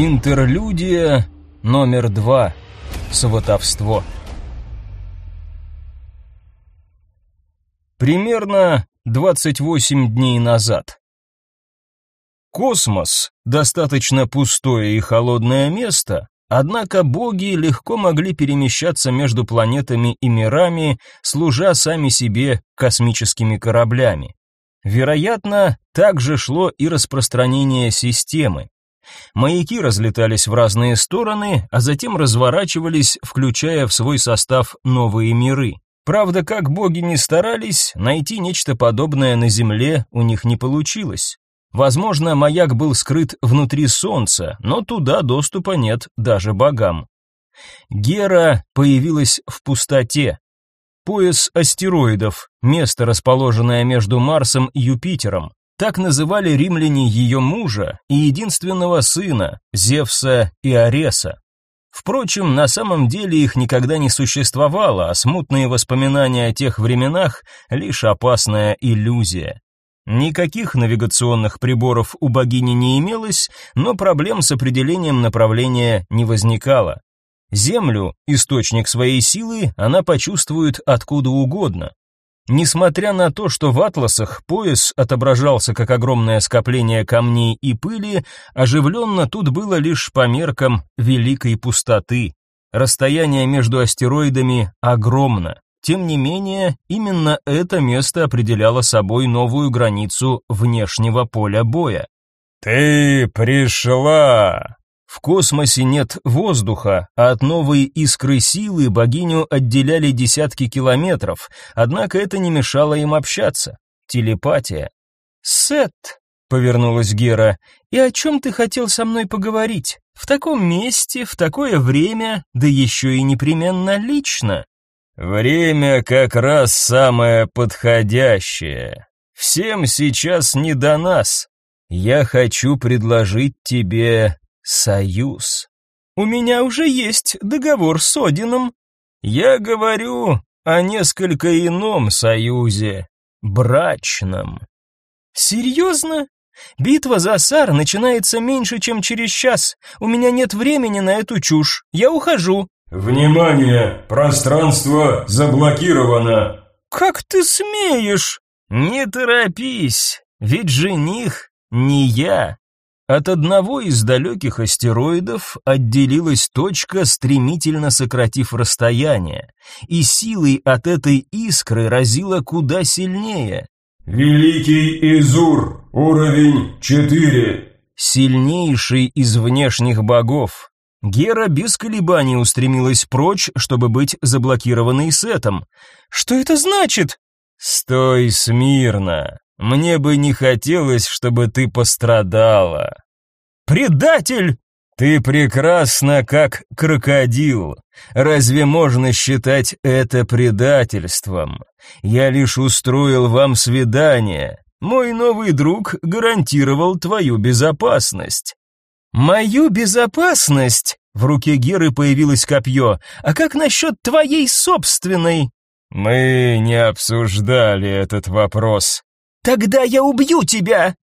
Интерлюдия номер два. Сватовство. Примерно 28 дней назад. Космос – достаточно пустое и холодное место, однако боги легко могли перемещаться между планетами и мирами, служа сами себе космическими кораблями. Вероятно, также шло и распространение системы. Маяки разлетались в разные стороны, а затем разворачивались, включая в свой состав новые миры. Правда, как боги не старались, найти нечто подобное на Земле у них не получилось. Возможно, маяк был скрыт внутри Солнца, но туда доступа нет даже богам. Гера появилась в пустоте. Пояс астероидов, место, расположенное между Марсом и Юпитером. Так называли римляне ее мужа и единственного сына, Зевса и Ареса. Впрочем, на самом деле их никогда не существовало, а смутные воспоминания о тех временах – лишь опасная иллюзия. Никаких навигационных приборов у богини не имелось, но проблем с определением направления не возникало. Землю, источник своей силы, она почувствует откуда угодно. Несмотря на то, что в атласах пояс отображался как огромное скопление камней и пыли, оживленно тут было лишь по меркам великой пустоты. Расстояние между астероидами огромно. Тем не менее, именно это место определяло собой новую границу внешнего поля боя. «Ты пришла!» В космосе нет воздуха, а от новой искры силы богиню отделяли десятки километров, однако это не мешало им общаться. Телепатия. «Сет», — повернулась Гера, — «и о чем ты хотел со мной поговорить? В таком месте, в такое время, да еще и непременно лично». «Время как раз самое подходящее. Всем сейчас не до нас. Я хочу предложить тебе Союз. У меня уже есть договор с Одином. Я говорю о несколько ином союзе, брачном. Серьезно? Битва за Сар начинается меньше, чем через час. У меня нет времени на эту чушь. Я ухожу. Внимание, пространство заблокировано. Как ты смеешь? Не торопись, ведь жених не я. От одного из далеких астероидов отделилась точка, стремительно сократив расстояние, и силой от этой искры разила куда сильнее. «Великий Изур, уровень 4». Сильнейший из внешних богов. Гера без колебаний устремилась прочь, чтобы быть заблокированной сетом. «Что это значит?» «Стой смирно. Мне бы не хотелось, чтобы ты пострадала. Предатель! Ты прекрасна, как крокодил. Разве можно считать это предательством? Я лишь устроил вам свидание. Мой новый друг гарантировал твою безопасность. Мою безопасность? В руке Геры появилось копье. А как насчет твоей собственной? Мы не обсуждали этот вопрос. Тогда я убью тебя!»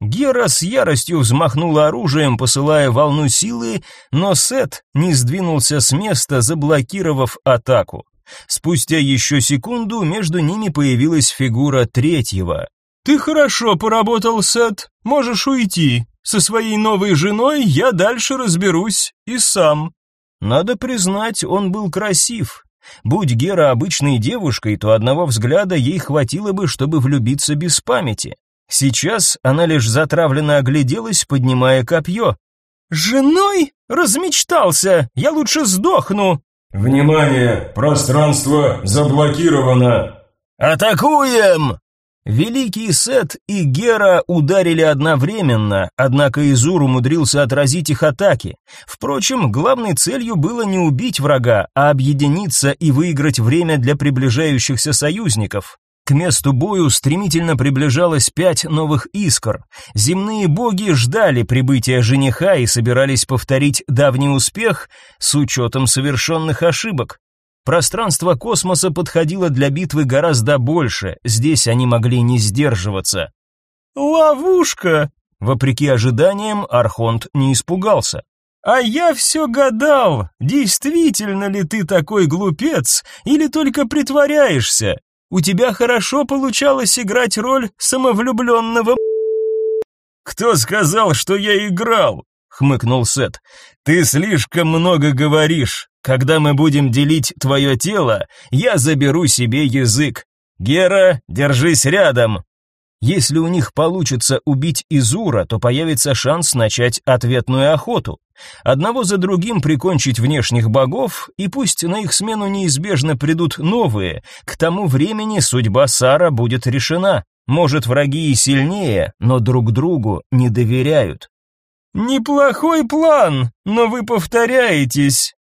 Гера с яростью взмахнула оружием, посылая волну силы, но Сет не сдвинулся с места, заблокировав атаку. Спустя еще секунду между ними появилась фигура третьего. «Ты хорошо поработал, Сет, можешь уйти. Со своей новой женой я дальше разберусь и сам». Надо признать, он был красив. Будь Гера обычной девушкой, то одного взгляда ей хватило бы, чтобы влюбиться без памяти. Сейчас она лишь затравленно огляделась, поднимая копье. «Женой? Размечтался! Я лучше сдохну!» «Внимание! Пространство заблокировано!» «Атакуем!» Великий Сет и Гера ударили одновременно, однако Изур умудрился отразить их атаки. Впрочем, главной целью было не убить врага, а объединиться и выиграть время для приближающихся союзников. К месту бою стремительно приближалось пять новых искр. Земные боги ждали прибытия жениха и собирались повторить давний успех с учетом совершенных ошибок. Пространство космоса подходило для битвы гораздо больше, здесь они могли не сдерживаться. «Ловушка!» Вопреки ожиданиям, Архонт не испугался. А я все гадал, действительно ли ты такой глупец или только притворяешься. У тебя хорошо получалось играть роль самовлюбленного «Кто сказал, что я играл?» — хмыкнул Сет. «Ты слишком много говоришь. Когда мы будем делить твое тело, я заберу себе язык. Гера, держись рядом». Если у них получится убить Изура, то появится шанс начать ответную охоту. Одного за другим прикончить внешних богов, и пусть на их смену неизбежно придут новые, к тому времени судьба Сара будет решена. Может, враги и сильнее, но друг другу не доверяют. Неплохой план, но вы повторяетесь.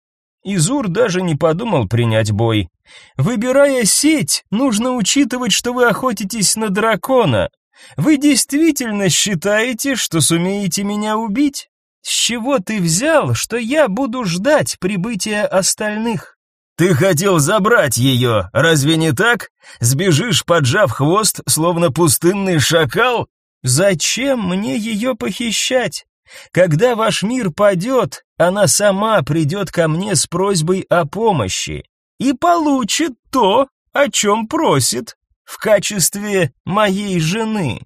Изур даже не подумал принять бой. Выбирая сеть, нужно учитывать, что вы охотитесь на дракона. Вы действительно считаете, что сумеете меня убить? С чего ты взял, что я буду ждать прибытия остальных? Ты хотел забрать ее, разве не так? Сбежишь, поджав хвост, словно пустынный шакал? Зачем мне ее похищать? Когда ваш мир падет, она сама придет ко мне с просьбой о помощи и получит то, о чем просит, в качестве моей жены.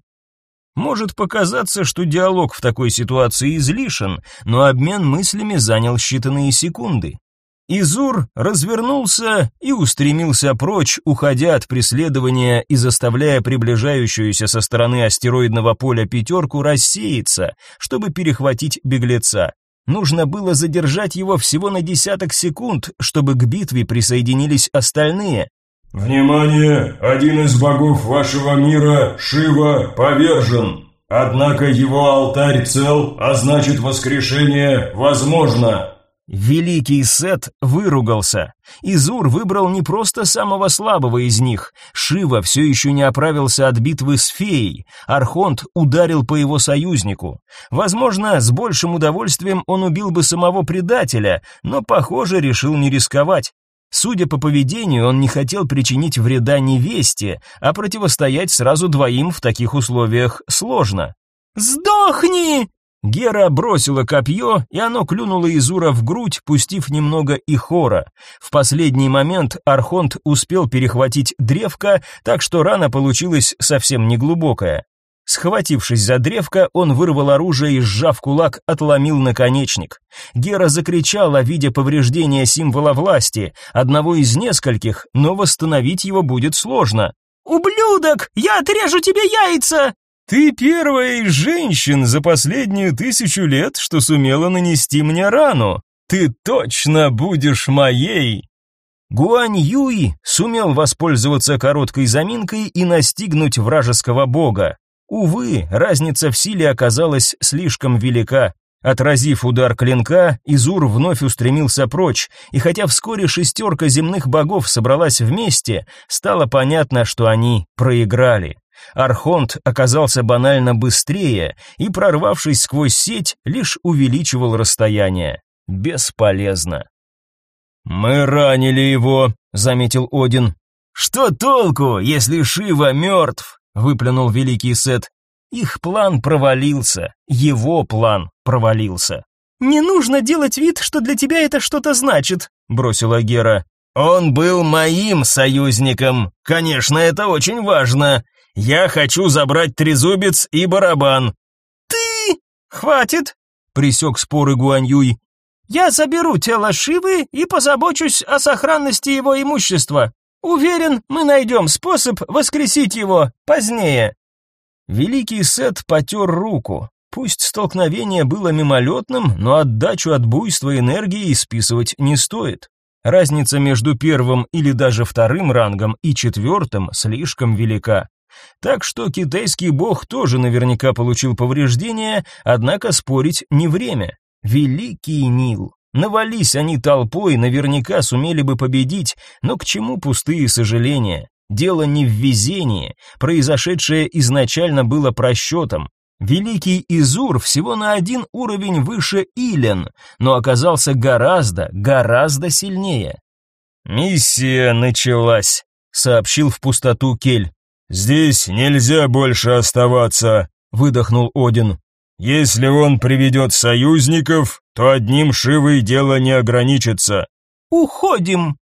Может показаться, что диалог в такой ситуации излишен, но обмен мыслями занял считанные секунды. Изур развернулся и устремился прочь, уходя от преследования и заставляя приближающуюся со стороны астероидного поля пятерку рассеяться, чтобы перехватить беглеца. Нужно было задержать его всего на десяток секунд, чтобы к битве присоединились остальные. «Внимание! Один из богов вашего мира, Шива, повержен. Однако его алтарь цел, а значит воскрешение возможно». Великий Сет выругался. Изур выбрал не просто самого слабого из них. Шива все еще не оправился от битвы с феей. Архонт ударил по его союзнику. Возможно, с большим удовольствием он убил бы самого предателя, но, похоже, решил не рисковать. Судя по поведению, он не хотел причинить вреда невесте, а противостоять сразу двоим в таких условиях сложно. «Сдохни!» Гера бросила копье, и оно клюнуло Изура в грудь, пустив немного и хора. В последний момент Архонт успел перехватить древко, так что рана получилась совсем неглубокая. Схватившись за древко, он вырвал оружие и, сжав кулак, отломил наконечник. Гера закричала, видя повреждения символа власти, одного из нескольких, но восстановить его будет сложно. «Ублюдок! Я отрежу тебе яйца!» Ты первая из женщин за последнюю тысячу лет, что сумела нанести мне рану. Ты точно будешь моей. Гуань Юй сумел воспользоваться короткой заминкой и настигнуть вражеского бога. Увы, разница в силе оказалась слишком велика. Отразив удар клинка, Изур вновь устремился прочь, и хотя вскоре шестерка земных богов собралась вместе, стало понятно, что они проиграли. Архонт оказался банально быстрее и, прорвавшись сквозь сеть, лишь увеличивал расстояние. Бесполезно. «Мы ранили его», — заметил Один. «Что толку, если Шива мертв?» — выплюнул великий Сет. Их план провалился, его план провалился. «Не нужно делать вид, что для тебя это что-то значит», — бросила Гера. «Он был моим союзником. Конечно, это очень важно. Я хочу забрать трезубец и барабан. Ты? Хватит, присек споры Гуаньюй. Я заберу тело Шивы и позабочусь о сохранности его имущества. Уверен, мы найдем способ воскресить его позднее. Великий Сет потер руку. Пусть столкновение было мимолетным, но отдачу от буйства энергии списывать не стоит. Разница между первым или даже вторым рангом и четвертым слишком велика. Так что китайский бог тоже наверняка получил повреждения, однако спорить не время. Великий Нил. Навались они толпой, наверняка сумели бы победить, но к чему пустые сожаления? Дело не в везении, произошедшее изначально было просчетом. Великий Изур всего на один уровень выше Илен, но оказался гораздо, гораздо сильнее. «Миссия началась», — сообщил в пустоту Кель. «Здесь нельзя больше оставаться», — выдохнул Один. «Если он приведет союзников, то одним Шивой дело не ограничится. Уходим.